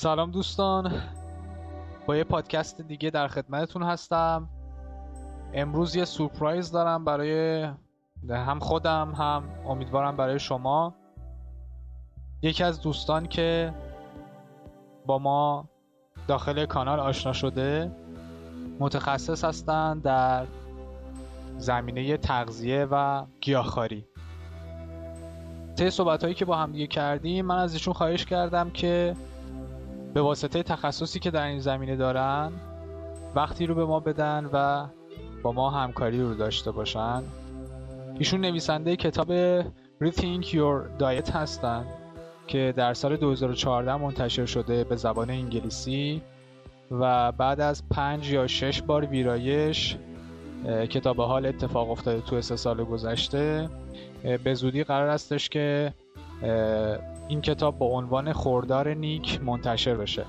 سلام دوستان. با یه پادکست دیگه در خدمتتون هستم. امروز یه سورپرایز دارم برای هم خودم هم امیدوارم برای شما. یکی از دوستان که با ما داخل کانال آشنا شده متخصص هستند در زمینه تغذیه و گیاهخواری. طی صحبت هایی که با هم دیگه کردیم من از ایشون خواهش کردم که به واسطه تخصصی که در این زمینه دارن وقتی رو به ما بدن و با ما همکاری رو داشته باشن. ایشون نویسنده کتاب Rethink Your Diet هستن که در سال 2014 منتشر شده به زبان انگلیسی و بعد از پنج یا شش بار ویرایش کتاب حال اتفاق افتاده تو سه سال گذشته. به زودی قرار استش که این کتاب با عنوان خوردار نیک منتشر بشه.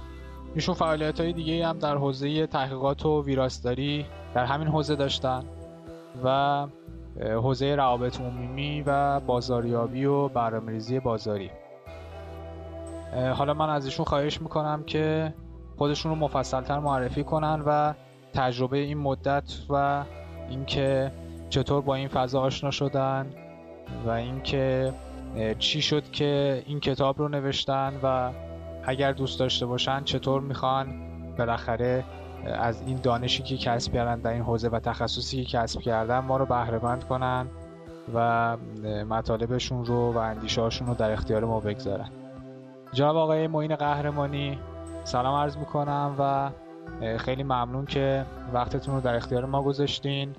ایشون فعالیت های دیگه هم در حوزه تحقیقات و ویراستاری در همین حوزه داشتن و حوزه روابط عمومی و بازاریابی و برنامه‌ریزی بازاری. حالا من از ایشون خواهش می‌کنم که خودشون رو مفصلتر معرفی کنن و تجربه این مدت و اینکه چطور با این فضا آشنا شدن و اینکه چی شد که این کتاب رو نوشتن و اگر دوست داشته باشن چطور می‌خوان بالاخره از این دانشی که کسب کردن در این حوزه و تخصصی که کسب کردن ما رو بهره کنن و مطالبشون رو و اندیشهاشون رو در اختیار ما بگذارن. جناب آقای معین قهرمانی سلام عرض می‌کنم و خیلی ممنون که وقتتون رو در اختیار ما گذاشتین.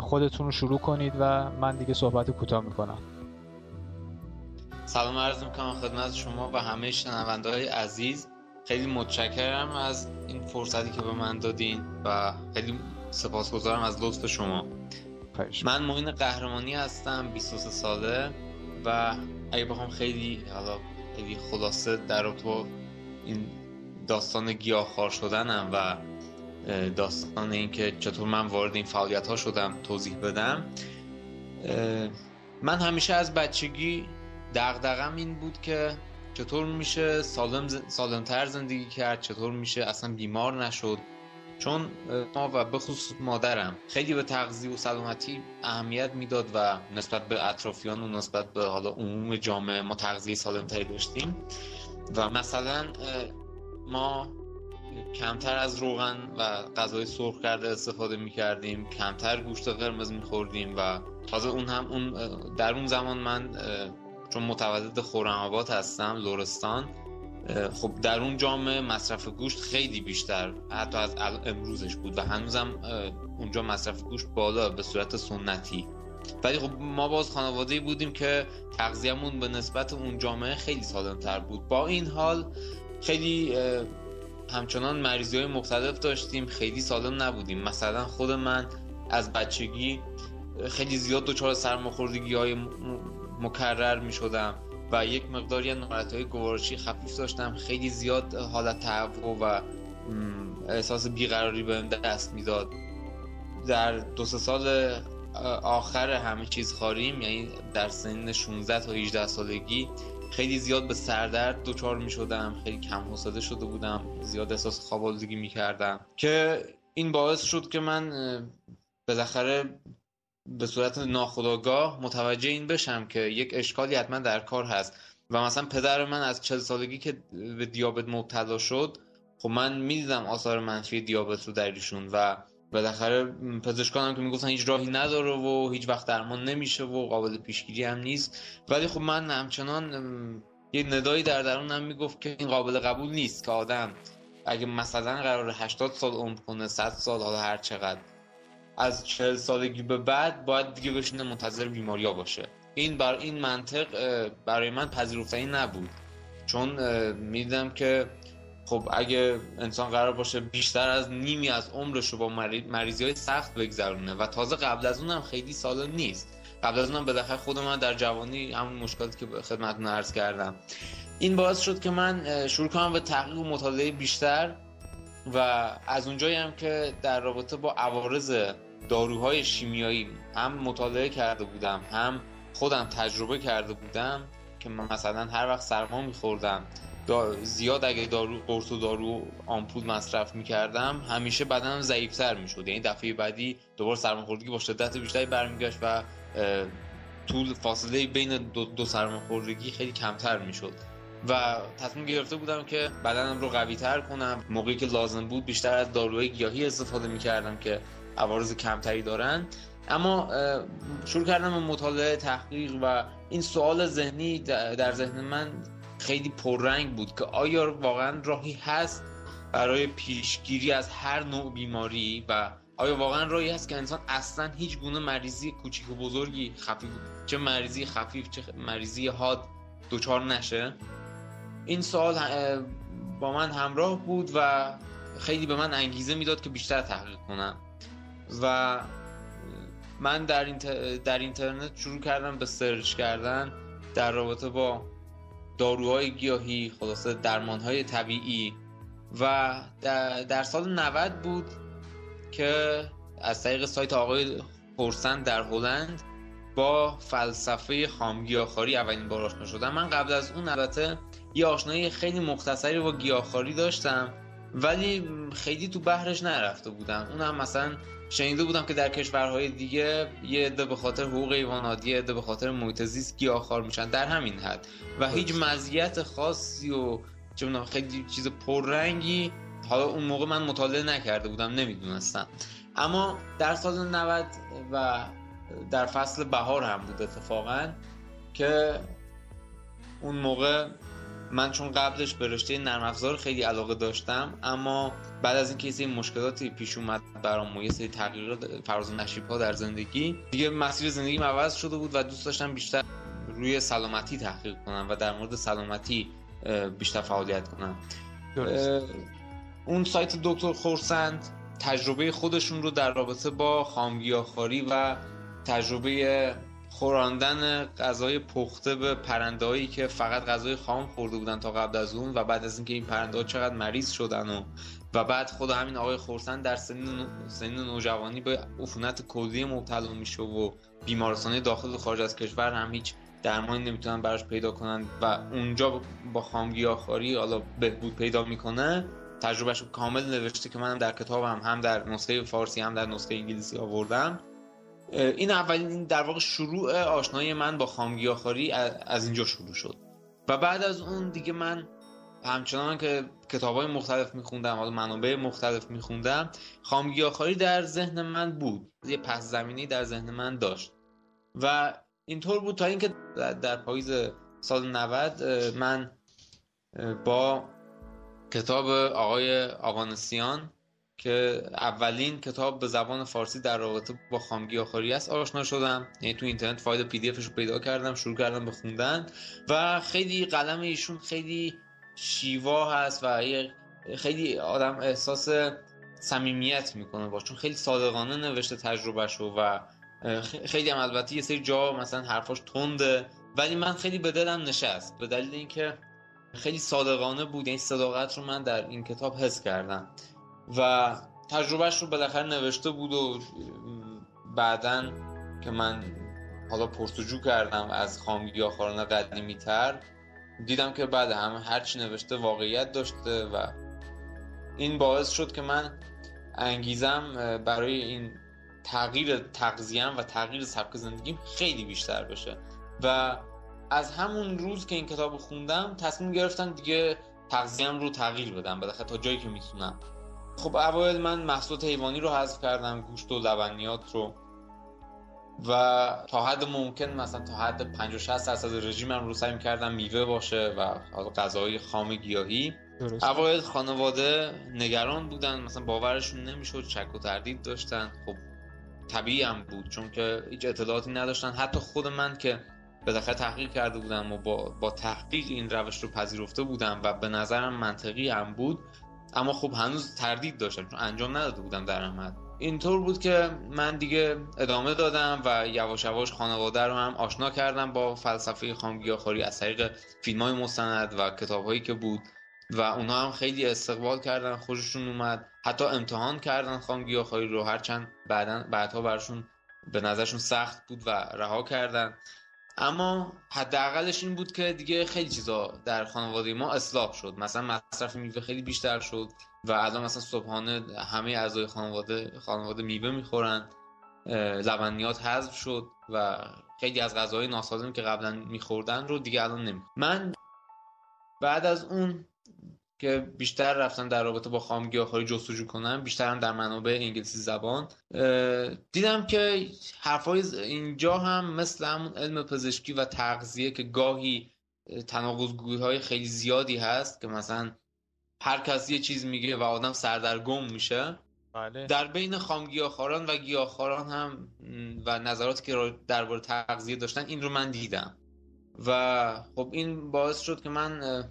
خودتون رو شروع کنید و من دیگه صحبت کوتاه می‌کنم. سلام عرض می‌کنم خدمت شما و همه شنونده های عزیز. خیلی متشکرم از این فرصتی که به من دادین و خیلی سپاسگزارم از لطف شما. من معین قهرمانی هستم 23 ساله و اگه بخوام خیلی حالا خیلی خلاصه در تو این داستان گیاهخوار شدنم و داستان اینکه چطور من وارد این فعالیت ها شدم توضیح بدم من همیشه از بچگی دغدغم این بود که چطور میشه سالم سالمتر زندگی کرد چطور میشه اصلا بیمار نشد. چون ما و به مادرم خیلی به تغذیه و سلامتی اهمیت می‌داد و نسبت به اطرافیان و نسبت به حالا عموم جامعه ما تغذیه سالمتری داشتیم. و مثلا ما کمتر از روغن و غذای سرخ کرده استفاده می کردیم کمتر گوشت قرمز می خوردیم و تازه اون هم اون در اون زمان من چون متولد خورم هستم لورستان خب در اون جامعه مصرف گوشت خیلی بیشتر حتی از امروزش بود و هنوزم اونجا مصرف گوشت بالا به صورت سنتی. ولی خب ما باز خانواده بودیم که تغذیه‌مون به نسبت اون جامعه خیلی سالمتر بود. با این حال خیلی همچنان مریضی های مختلف داشتیم خیلی سالم نبودیم. مثلا خود من از بچگی خیلی زیاد دچار سرماخوردگی های مکرر می شدم و یک مقداری نارت های گوارشی خفیف داشتم. خیلی زیاد حالت تهوع و احساس بیقراری بهم دست می‌داد. در دو سه سال آخر همه چیز خاریم یعنی در سن 16 تا 18 سالگی خیلی زیاد به سردرد دچار می شدم خیلی کم حوصله شده بودم. زیاد احساس خوابالودگی می کردم که این باعث شد که من بالاخره به صورت ناخودآگاه متوجه این بشم که یک اشکالی حتما در کار هست و مثلا پدر من از چل سالگی که به دیابت مبتلا شد خب من می‌دیدم آثار منفی دیابت رو در ایشون و بالاخره پزشکانم که می‌گفتن هیچ راهی نداره و هیچ وقت درمان نمیشه و قابل پیشگیری هم نیست. ولی خب من همچنان یه ندایی در درونم می‌گفت که این قابل قبول نیست که آدم اگه مثلا قرار 80 سال عمر کنه 100 سال حالا هر چقدر از 40 سالگی به بعد باید دیگه بشینه منتظر بیماریا باشه. این بر این منطق برای من پذیرفتنی نبود. چون میدم که خب اگه انسان قرار باشه بیشتر از نیمی از عمرش رو با مریضی های سخت بگذرونه و تازه قبل از اونم خیلی سالم نیست. قبل از اونم بالاخره خود من در جوانی همون مشکلاتی که خدمتتون عرض کردم. این باعث شد که من شروع کنم به تحقیق و مطالعه بیشتر. و از اونجایی هم که در رابطه با عوارض داروهای شیمیایی هم مطالعه کرده بودم هم خودم تجربه کرده بودم که مثلا هر وقت سرما میخوردم زیاد اگه دارو قرص و دارو آمپول مصرف می‌کردم همیشه بدنم ضعیفتر می‌شد. یعنی دفعه بعدی دوباره سرماخوردگی با شدت بیشتری برمیگشت و طول فاصله بین دو, دو سرماخوردگی خیلی کمتر می‌شد. و تصمیم گرفته بودم که بدنم رو قوی تر کنم. موقعی که لازم بود بیشتر از داروهای گیاهی استفاده می‌کردم که عوارض کمتری دارن. اما شروع کردم به مطالعه تحقیق و این سوال ذهنی در ذهن من خیلی پررنگ بود که آیا واقعا راهی هست برای پیشگیری از هر نوع بیماری و آیا واقعا راهی هست که انسان اصلا هیچ گونه مریضی کوچیک و بزرگی خفیف چه مریضی خفیف چه مریضی حاد دچار نشه؟ این سوال با من همراه بود و خیلی به من انگیزه می‌داد که بیشتر تحقیق کنم. و من در, در اینترنت شروع کردم به سرچ کردن در رابطه با داروهای گیاهی خلاصه درمانهای طبیعی. و در, سال 90 بود که از طریق سایت آقای خورسند در هلند با فلسفه خامگیاخاری اولین بار آشنا شدم. من قبل از اون البته یه آشنایی خیلی مختصری با گیاهخواری داشتم ولی خیلی تو بحرش نرفته بودم اونم مثلا شنیده بودم که در کشورهای دیگه یه عده به خاطر حقوق حیوانات یه عده به خاطر محیط زیست گیاهخوار میشن. در همین حد. و هیچ مزیت خاصی و چه خیلی چیز پررنگی حالا اون موقع من مطالعه نکرده بودم نمی‌دونستم. اما در سال 90 و در فصل بهار هم بود اتفاقا که اون موقع من چون قبلش به رشته نرم افزار خیلی علاقه داشتم اما بعد از اینکه یه مشکلاتی پیش اومد برام و یه سری تغییرات فراز نشیب ها در زندگی دیگه مسیر زندگی عوض شده بود و دوست داشتم بیشتر روی سلامتی تحقیق کنم و در مورد سلامتی بیشتر فعالیت کنم. اون سایت دکتر خورسند تجربه خودشون رو در رابطه با خامگیاخواری و تجربه خوراندن غذای پخته به پرنده که فقط غذای خام خورده بودن تا قبل از اون و بعد از اینکه این پرنده ها چقدر مریض شدن و و بعد خود همین آقای خورسن در سن, سن نوجوانی به عفونت کلی مبتلا میشه و بیمارستان داخل و خارج از کشور هم هیچ درمانی نمی‌تونن براش پیدا کنن و اونجا با خامگیاخواری حالا بهبود پیدا می‌کنه تجربهش کامل نوشته که منم در کتابم هم در نسخه فارسی هم در نسخه انگلیسی آوردم. این اولین در واقع شروع آشنایی من با خامگیاخواری از اینجا شروع شد. و بعد از اون دیگه من همچنان که کتاب های مختلف میخوندم حالا منابع مختلف میخوندم خامگیاخواری در ذهن من بود. یه پس زمینی در ذهن من داشت. و اینطور بود تا اینکه در پاییز سال 90 من با کتاب آقای آقانسیان که اولین کتاب به زبان فارسی در رابطه با خامگیاخواری است. آشنا شدم. یعنی تو اینترنت فایل پی دی افش رو پیدا کردم شروع کردم به خوندن و خیلی قلم ایشون خیلی شیوا هست و خیلی آدم احساس صمیمیت می‌کنه باش. چون خیلی صادقانه نوشته تجربهش و خیلی هم البته یه سری جا مثلا حرفاش تنده ولی من خیلی به دلم نشست. به دلیل اینکه خیلی صادقانه بود. این صداقت رو من در این کتاب حس کردم. و تجربهش رو بالاخره نوشته بود و بعدا که من حالا پرسجو کردم از خامگی آخران قدیمی تر دیدم که بعد همه هرچی نوشته واقعیت داشته و این باعث شد که من انگیزم برای این تغییر تغذیم و تغییر سبک زندگیم خیلی بیشتر بشه. و از همون روز که این کتاب خوندم تصمیم گرفتم دیگه تغذیم رو تغییر بدم. بالاخره تا جایی که می‌تونم. خب اوایل من محصولات حیوانی رو حذف کردم گوشت و لبنیات رو. و تا حد ممکن مثلا تا حد 50 60 درصد رژیمم رو سعی کردم میوه باشه و غذاهای خام گیاهی. اوایل خانواده نگران بودن مثلا باورشون نمی‌شد شک و تردید داشتن. خب طبیعی هم بود چون که هیچ اطلاعاتی نداشتن. حتی خود من که بالاخره تحقیق کرده بودم و با, با تحقیق این روش رو پذیرفته بودم و به نظرم منطقی هم بود اما خب هنوز تردید داشتم چون انجام نداده بودم در احمد. اینطور بود که من دیگه ادامه دادم و یواش یواش خانواده رو هم آشنا کردم با فلسفه خامگیاخواری از طریق فیلم های مستند و کتاب هایی که بود و اونا هم خیلی استقبال کردن خوششون اومد. حتی امتحان کردن خامگیاخواری رو هرچند بعدا بعدها برشون به نظرشون سخت بود و رها کردن. اما حداقلش این بود که دیگه خیلی چیزا در خانواده ما اصلاح شد. مثلا مصرف میوه خیلی بیشتر شد و الان مثلا صبحانه همه اعضای خانواده خانواده میوه می‌خورن لبنیات حذف شد و خیلی از غذاهای ناسالمی که قبلا میخوردن رو دیگه الان نمی من بعد از اون که بیشتر رفتم در رابطه با خام گیاهخواری جستجو کنم بیشتر هم در منابع انگلیسی زبان. دیدم که حرفای اینجا هم مثل همون علم پزشکی و تغذیه که گاهی تناقضگویی های خیلی زیادی هست که مثلا هر کسی یه چیز میگه و آدم سردرگم میشه. بله. در بین خامگیاخواران و گیاهخواران هم و نظراتی که درباره تغذیه داشتن این رو من دیدم. و خب این باعث شد که من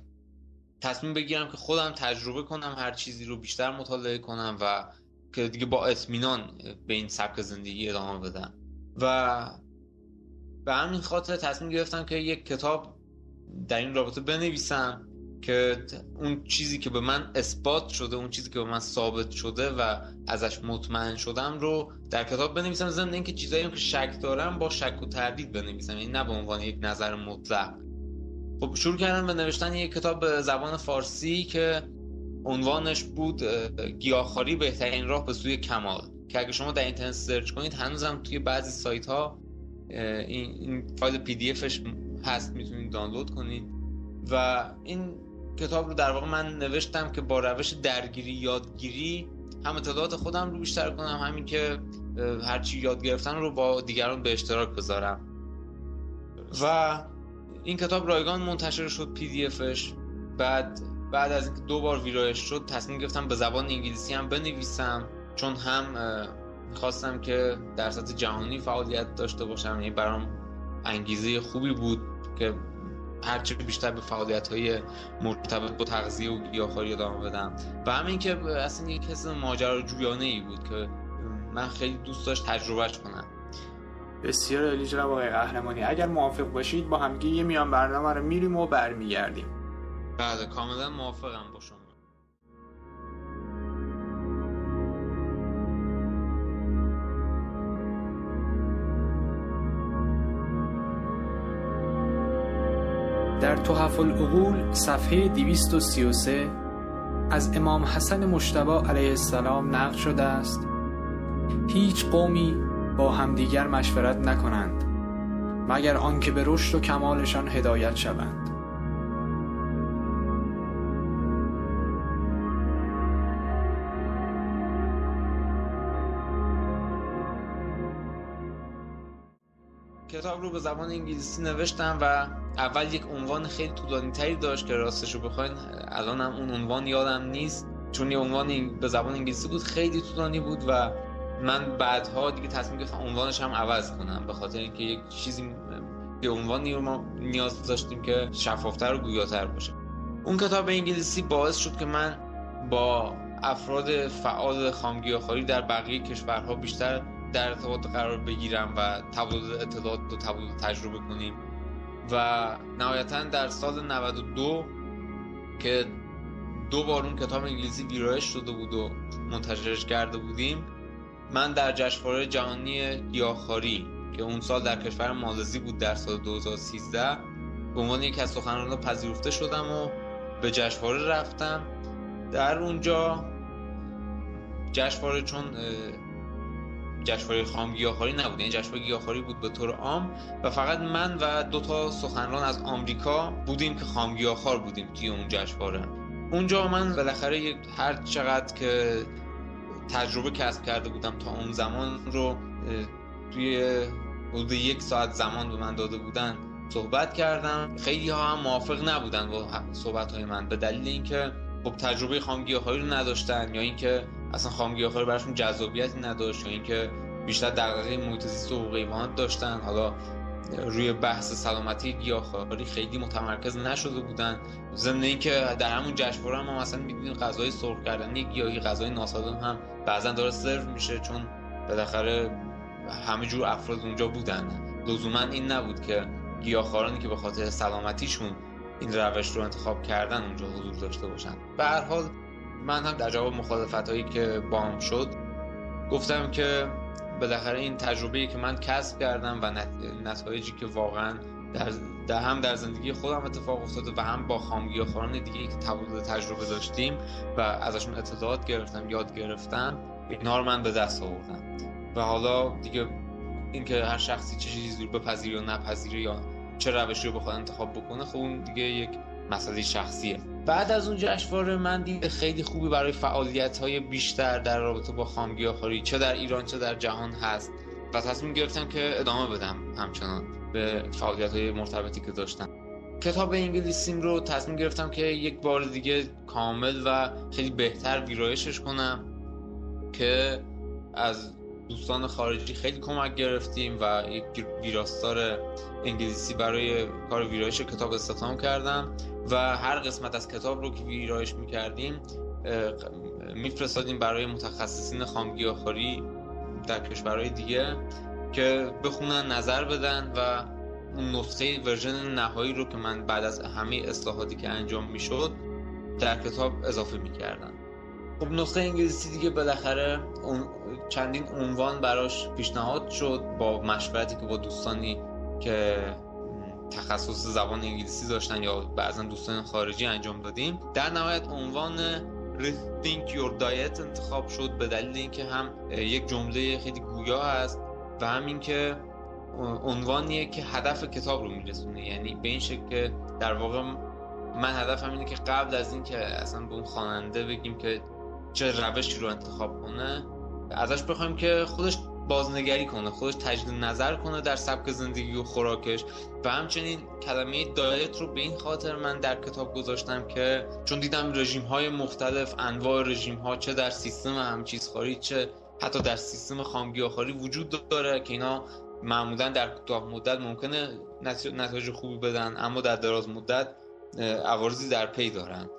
تصمیم بگیرم که خودم تجربه کنم هر چیزی رو بیشتر مطالعه کنم و که دیگه با اطمینان به این سبک زندگی ادامه بدم. و به همین خاطر تصمیم گرفتم که یک کتاب در این رابطه بنویسم که اون چیزی که به من اثبات شده اون چیزی که به من ثابت شده و ازش مطمئن شدم رو در کتاب بنویسم. ضمن اینکه چیزایی که شک دارم با شک و تردید بنویسم. یعنی نه به عنوان یک نظر مطلق. خب شروع کردم به نوشتن یک کتاب به زبان فارسی که عنوانش بود گیاهخواری بهترین راه به سوی کمال. که اگه شما در اینترنت سرچ کنید هنوزم توی بعضی سایت ها این فایل پی دی افش هست می‌تونید دانلود کنید. و این کتاب رو در واقع من نوشتم که با روش درگیری یادگیری هم اطلاعات خودم رو بیشتر کنم همین که هرچی یاد گرفتن رو با دیگران به اشتراک بذارم. و این کتاب رایگان منتشر شد پی دی افش بعد بعد از اینکه دو بار ویرایش شد تصمیم گرفتم به زبان انگلیسی هم بنویسم. چون هم خواستم که در سطح جهانی فعالیت داشته باشم. یعنی برام انگیزه خوبی بود که هرچه بیشتر به فعالیت های مرتبط با تغذیه و گیاهخواری ادامه بدم. و همین که اصلا یک حس ماجراجویانه ای بود که من خیلی دوست داشت تجربهش کنم. بسیار عالی جناب آقای قهرمانی. اگر موافق باشید با همگی یه میان برنامه رو میریم و برمیگردیم. بله کاملا موافقم با شما. در تحف العقول صفحه 233 از امام حسن مشتبا علیه السلام نقل شده است. هیچ قومی با همدیگر مشورت نکنند مگر آنکه به رشد و کمالشان هدایت شوند. کتاب رو به زبان انگلیسی نوشتم و اول یک عنوان خیلی طولانی تری داشت که راستش رو بخواین. الان هم اون عنوان یادم نیست چون یه عنوان به زبان انگلیسی بود خیلی طولانی بود و من بعدها دیگه تصمیم گرفتم عنوانش هم عوض کنم به خاطر اینکه یک چیزی به عنوانی رو ما نیاز داشتیم که شفافتر و گویاتر باشه. اون کتاب انگلیسی باعث شد که من با افراد فعال خامگیاخواری در بقیه کشورها بیشتر در ارتباط قرار بگیرم و تبادل اطلاعات و تبادل تجربه کنیم. و نهایتا در سال 92 که دو بار اون کتاب انگلیسی ویرایش شده بود و منتشرش کرده بودیم من در جشنواره جهانی گیاهخواری که اون سال در کشور مالزی بود در سال 2013 به عنوان یکی از سخنرانان پذیرفته شدم و به جشنواره رفتم. در اونجا جشنواره چون جشنواره خام گیاهخواری نبود یعنی جشنواره گیاهخواری بود به طور عام و فقط من و دو تا سخنران از آمریکا بودیم که خام گیاهخوار بودیم توی اون جشنواره. اونجا من بالاخره هر چقدر که تجربه کسب کرده بودم تا اون زمان رو توی حدود یک ساعت زمان به من داده بودن صحبت کردم. خیلی ها هم موافق نبودن با صحبت های من به دلیل اینکه خب تجربه خامگیاهایی رو نداشتن یا اینکه اصلا خامگیاهایی براشون جذابیتی نداشت یا اینکه بیشتر دغدغه محیط زیست و حیوانات داشتن. حالا روی بحث سلامتی گیاهخواری خیلی متمرکز نشده بودن. ضمن اینکه در همون جشنواره هم, هم مثلا می‌دونید غذای سرخ کردنی گیاهی غذای ناسالم هم بعضا داره سرو میشه چون بالاخره همه جور افراد اونجا بودن. لزوما این نبود که گیاهخوارانی که به خاطر سلامتیشون این روش رو انتخاب کردن اونجا حضور داشته باشن. به هر حال من هم در جواب مخالفت هایی که بام شد گفتم که بالاخره این تجربه که من کسب کردم و نتایجی که واقعا در, در هم در زندگی خودم اتفاق افتاده و هم با خامگیاخواران دیگه که تبادل تجربه داشتیم و ازشون اطلاعات گرفتم یاد گرفتم اینا رو من به دست آوردم. و حالا دیگه اینکه هر شخصی چه چیزی رو بپذیره یا نپذیره یا چه روشی رو بخواد انتخاب بکنه خب اون دیگه یک مسئله شخصیه بعد از اون جشنواره من دید خیلی خوبی برای فعالیت های بیشتر در رابطه با خامگیاخواری چه در ایران چه در جهان هست. و تصمیم گرفتم که ادامه بدم همچنان به فعالیت های مرتبطی که داشتم. کتاب انگلیسیم رو تصمیم گرفتم که یک بار دیگه کامل و خیلی بهتر ویرایشش کنم که از دوستان خارجی خیلی کمک گرفتیم و یک ویراستار انگلیسی برای کار ویرایش کتاب استخدام کردم و هر قسمت از کتاب رو که ویرایش می‌کردیم میفرستادیم برای متخصصین خامگیاخواری در کشورهای دیگه که بخونن نظر بدن و اون نسخه ورژن نهایی رو که من بعد از همه اصلاحاتی که انجام می‌شد در کتاب اضافه می‌کردم خب نسخه انگلیسی دیگه بالاخره چندین عنوان براش پیشنهاد شد با مشورتی که با دوستانی که تخصص زبان انگلیسی داشتن یا بعضا دوستان خارجی انجام دادیم. در نهایت عنوان Rethink Your Diet انتخاب شد به دلیل اینکه هم یک جمله خیلی گویا هست و هم اینکه عنوانیه که هدف کتاب رو میرسونه. یعنی به این شکل که در واقع من هدفم اینه که قبل از اینکه اصلا به اون خواننده بگیم که چه روشی رو انتخاب کنه ازش بخوایم که خودش بازنگری کنه خودش تجدید نظر کنه در سبک زندگی و خوراکش. و همچنین کلمه دایت رو به این خاطر من در کتاب گذاشتم که چون دیدم رژیم های مختلف انواع رژیم ها چه در سیستم همچیزخواری چه حتی در سیستم خامگیاخواری وجود داره که اینا معمولا در کوتاه مدت ممکنه نتایج خوبی بدن اما در دراز مدت عوارضی در پی دارن.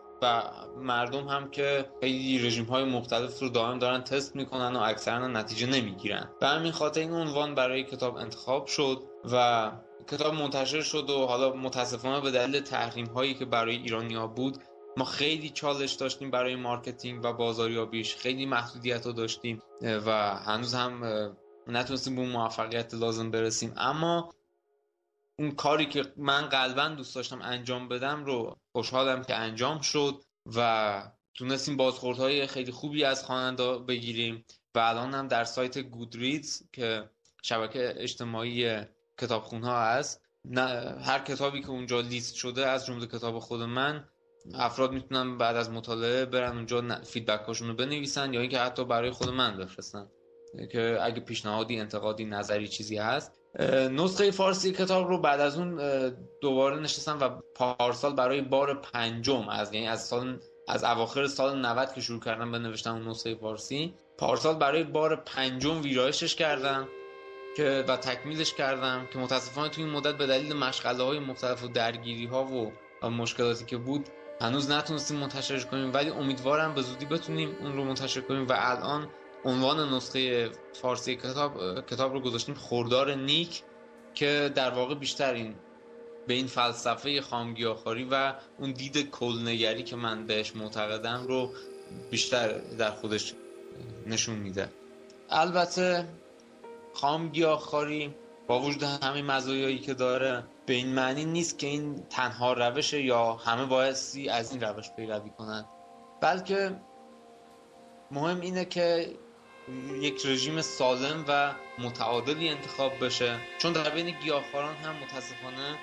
مردم هم که خیلی رژیم های مختلف رو دائم دارن تست می‌کنن و اکثرا نتیجه نمی‌گیرن. به همین خاطر این عنوان برای کتاب انتخاب شد و کتاب منتشر شد و حالا متاسفانه به دلیل تحریم هایی که برای ایرانیا بود ما خیلی چالش داشتیم برای marketing و بازاریابیش خیلی محدودیت رو داشتیم و هنوز هم نتونستیم به موفقیت لازم برسیم. اما اون کاری که من قلبا دوست داشتم انجام بدم رو خوشحالم که انجام شد و تونستیم بازخوردهای خیلی خوبی از خواننده بگیریم و الان هم در سایت گودریدز که شبکه اجتماعی کتابخون ها هر کتابی که اونجا لیست شده از جمله کتاب خود من افراد می‌تونن بعد از مطالعه برن اونجا فیدبک هاشون رو بنویسن یا اینکه حتی برای خود من بفرستن. که اگه پیشنهادی انتقادی نظری چیزی هست نسخه فارسی کتاب رو بعد از اون دوباره نشستم و پارسال برای بار پنجم از یعنی از سال از اواخر سال 90 که شروع کردم به نوشتن اون نسخه فارسی پارسال برای بار پنجم ویرایشش کردم که و تکمیلش کردم که متاسفانه توی این مدت به دلیل مشغله های مختلف و درگیری ها و مشکلاتی که بود هنوز نتونستیم منتشرش کنیم ولی امیدوارم به زودی بتونیم اون رو منتشر کنیم و الان عنوان نسخه فارسی کتاب کتاب رو گذاشتیم خوردار نیک که در واقع بیشتر این به این فلسفه خامگیاخواری و اون دید کلنگری که من بهش معتقدم رو بیشتر در خودش نشون میده. البته خامگیاخواری با وجود همه مزایایی که داره به این معنی نیست که این تنها روشه یا همه بایستی از این روش پیروی کنند. بلکه مهم اینه که یک رژیم سالم و متعادلی انتخاب بشه. چون در بین گیاهخواران هم متاسفانه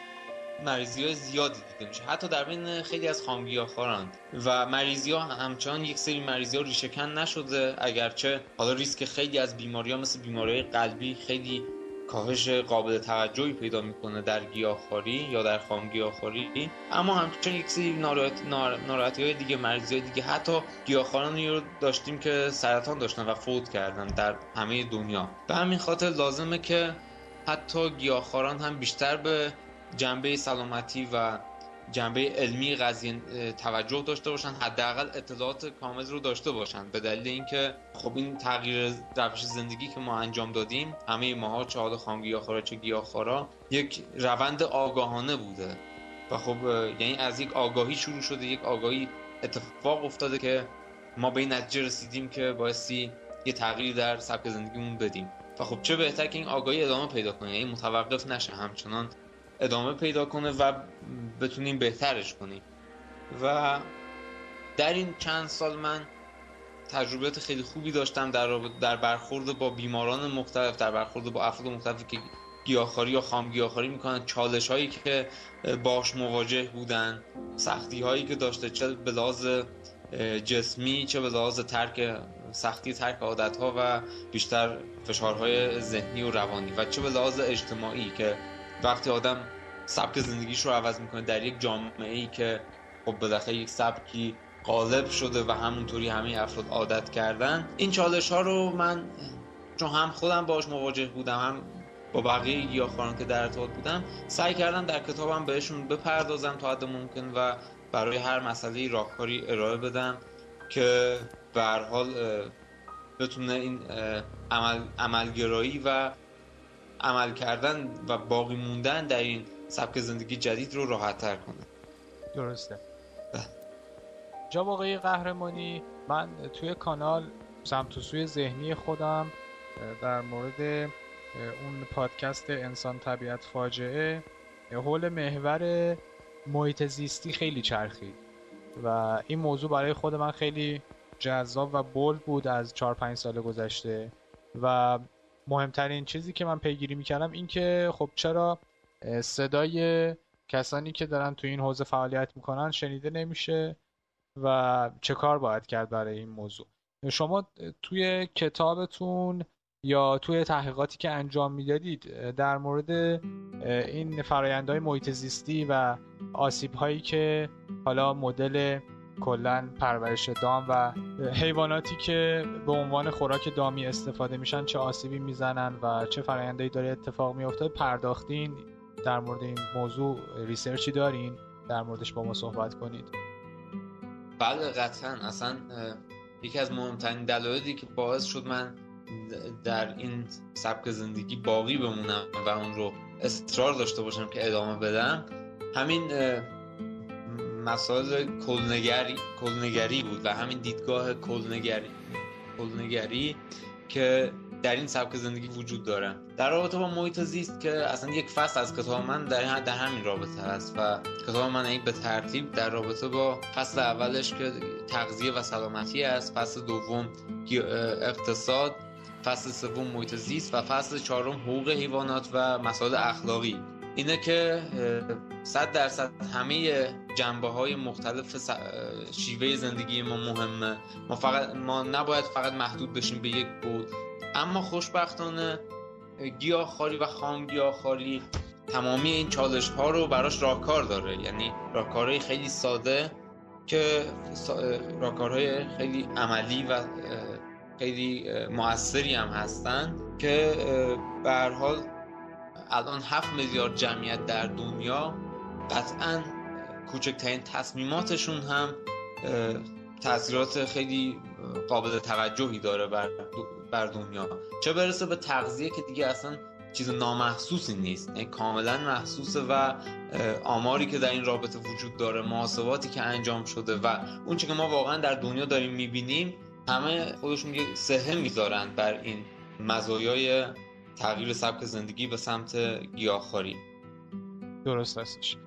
مریضی های زیادی دیده میشه. حتی در بین خیلی از خامگیاهخواران و مریضی ها همچنان یک سری مریضی ها ریشهکن نشده. اگرچه حالا ریسک خیلی از بیماری ها مثل بیماری قلبی خیلی کاهش قابل توجهی پیدا می‌کنه در گیاهخواری یا در خام گیاهخواری. اما همچنین یک سری ناراحتی های دیگه های دیگه. حتی گیاهخوارانی رو داشتیم که سرطان داشتن و فوت کردن در همه دنیا. به همین خاطر لازمه که حتی گیاهخواران هم بیشتر به جنبه سلامتی و جنبه علمی قضیه توجه داشته باشن حداقل اطلاعات کامل رو داشته باشن. به دلیل اینکه خب این تغییر روش زندگی که ما انجام دادیم همه ماها چه حال خام چه گیاهخوارا یک روند آگاهانه بوده. و خب یعنی از یک آگاهی شروع شده یک آگاهی اتفاق افتاده که ما به این نتیجه رسیدیم که بایستی یه تغییری در سبک زندگیمون بدیم. و خب چه بهتر که این آگاهی ادامه پیدا کنه یعنی متوقف نشه. همچنان ادامه پیدا کنه و بتونیم بهترش کنیم. و در این چند سال من تجربیات خیلی خوبی داشتم در, در برخورد با بیماران مختلف در برخورد با افراد مختلفی که گیاهخواری یا خام گیاهخواری می‌کنن چالش هایی که باش مواجه بودن سختی هایی که داشته چه به جسمی چه به لحاظ ترک سختی ترک عادت ها و بیشتر فشارهای ذهنی و روانی و چه به لحاظ اجتماعی که وقتی آدم سبک زندگیش رو عوض می‌کنه در یک جامعه ای که خب بالاخره یک سبکی غالب شده و همونطوری همه افراد عادت کردن این چالش ها رو من چون هم خودم باش مواجه بودم هم با بقیه گیاهخواران که در ارتباط بودم سعی کردم در کتابم بهشون بپردازم تا حد ممکن و برای هر مسئله راهکاری ارائه بدم که به حال بتونه این عمل عملگرایی و عمل کردن و باقی موندن در این سبک زندگی جدید رو راحت تر کنه. درسته. جا واقعی قهرمانی من توی کانال سمت و سوی ذهنی خودم در مورد اون پادکست انسان طبیعت فاجعه حول محور محیط زیستی خیلی چرخید. و این موضوع برای خود من خیلی جذاب و بولد بود از 4 5 سال گذشته. و مهمترین چیزی که من پیگیری می‌کردم این که خب چرا صدای کسانی که دارن تو این حوزه فعالیت می‌کنن شنیده نمیشه و چه کار باید کرد برای این موضوع. شما توی کتابتون یا توی تحقیقاتی که انجام می‌دادید در مورد این فرایندهای محیط زیستی و آسیب هایی که حالا مدل کلا پرورش دام و حیواناتی که به عنوان خوراک دامی استفاده میشن چه آسیبی می‌زنن و چه فرایندهایی داره اتفاق میفته پرداختین در مورد این موضوع ریسرچی دارین در موردش با ما صحبت کنید. بله قطعا. اصلا یکی از مهمترین دلایلی که باعث شد من در این سبک زندگی باقی بمونم و اون رو اصرار داشته باشم که ادامه بدم همین مسائل کلنگری کلنگری بود و همین دیدگاه کلنگری کلنگری که در این سبک زندگی وجود داره. در رابطه با محیط زیست که اصلا یک فصل از کتاب من در, در همین رابطه هست و کتاب من این به ترتیب در رابطه با فصل اولش که تغذیه و سلامتی است فصل دوم اقتصاد فصل سوم محیط زیست و فصل چهارم حقوق حیوانات و مسائل اخلاقی. اینه که صد درصد همه جنبه های مختلف شیوه زندگی ما مهمه. ما, فقط ما نباید فقط محدود بشیم به یک بود. اما خوشبختانه گیاهخواری و خام گیاهخواری تمامی این چالش ها رو براش راهکار داره. یعنی راهکارهای خیلی ساده که راهکارهای خیلی عملی و خیلی موثری هم هستن که به حال الان 7 میلیارد جمعیت در دنیا قطعا کوچکترین تصمیماتشون هم تاثیرات خیلی قابل توجهی داره بر, بر دنیا. چه برسه به تغذیه که دیگه اصلا چیز نامحسوسی نیست. یعنی کاملا محسوسه و آماری که در این رابطه وجود داره محاسباتی که انجام شده و اون که ما واقعا در دنیا داریم می‌بینیم همه خودشون یه سهم می‌ذارن بر این مزایای تغییر سبک زندگی به سمت گیاهخواری. درست هستش.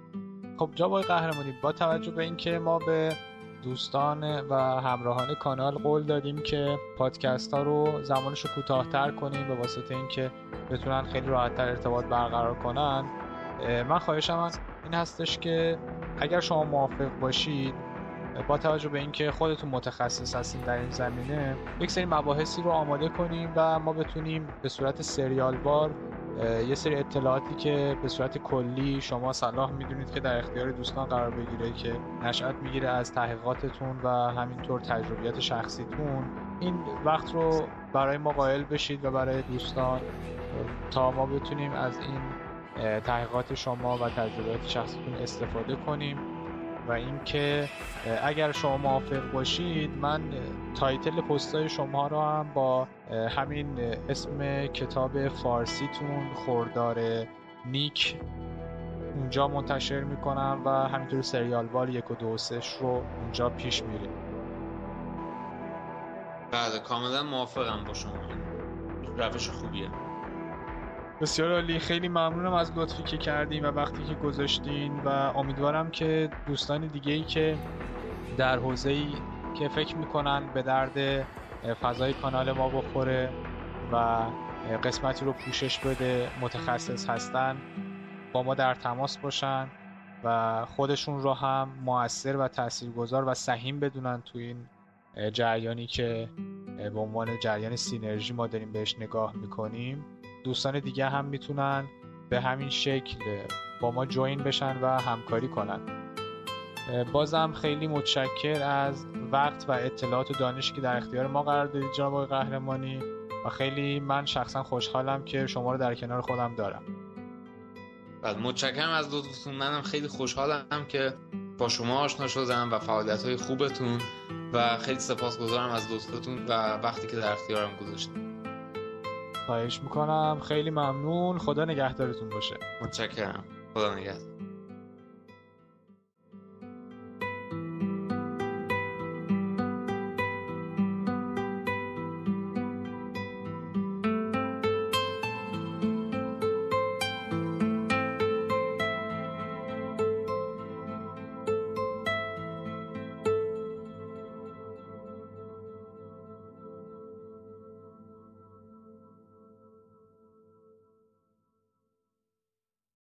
خب جواب قهرمانی با توجه به اینکه ما به دوستان و همراهان کانال قول دادیم که پادکست ها رو زمانش رو کوتاهتر کنیم به واسطه اینکه بتونن خیلی راحتتر ارتباط برقرار کنن من خواهشم این هستش که اگر شما موافق باشید با توجه به اینکه خودتون متخصص هستین در این زمینه یک سری مباحثی رو آماده کنیم و ما بتونیم به صورت سریال بار یه سری اطلاعاتی که به صورت کلی شما صلاح می‌دونید که در اختیار دوستان قرار بگیره که نشأت می‌گیره از تحقیقاتتون و همینطور تجربیات شخصیتون. این وقت رو برای ما قائل بشید و برای دوستان تا ما بتونیم از این تحقیقات شما و تجربیات شخصیتون استفاده کنیم. و اینکه اگر شما موافق باشید من title پستای شما رو هم با همین اسم کتاب فارسیتون خوردار نیک اونجا منتشر می‌کنم و همینطور سریال وار یک و دو سش رو اونجا پیش میریم. بله کاملا موافقم با شما. روش خوبیه. بسیار عالی. خیلی ممنونم از لطفی که کردین و وقتی که گذاشتین و امیدوارم که دوستان دیگه ای که در حوزه ای که فکر می‌کنن به درد فضای کانال ما بخوره و قسمتی رو پوشش بده متخصص هستن با ما در تماس باشن و خودشون رو هم موثر و تاثیرگذار و سهیم بدونن تو این جریانی که به عنوان جریان سینرژی ما داریم بهش نگاه می‌کنیم. دوستان دیگه هم می‌تونن به همین شکل با ما جوین بشن و همکاری کنن. بازم خیلی متشکر از وقت و اطلاعات و دانشی که در اختیار ما قرار دادید جناب قهرمانی و خیلی من شخصا خوشحالم که شما رو در کنار خودم دارم. بعد متشکرم از لطفتون منم خیلی خوشحالم که با شما آشنا شدم و فعالیت های خوبتون و خیلی سپاسگزارم از لطفتون و وقتی که در اختیارم گذاشتید. خواهش می‌کنم. خیلی ممنون. خدا نگهدارتون باشه. متشکرم. خدا نگهدار.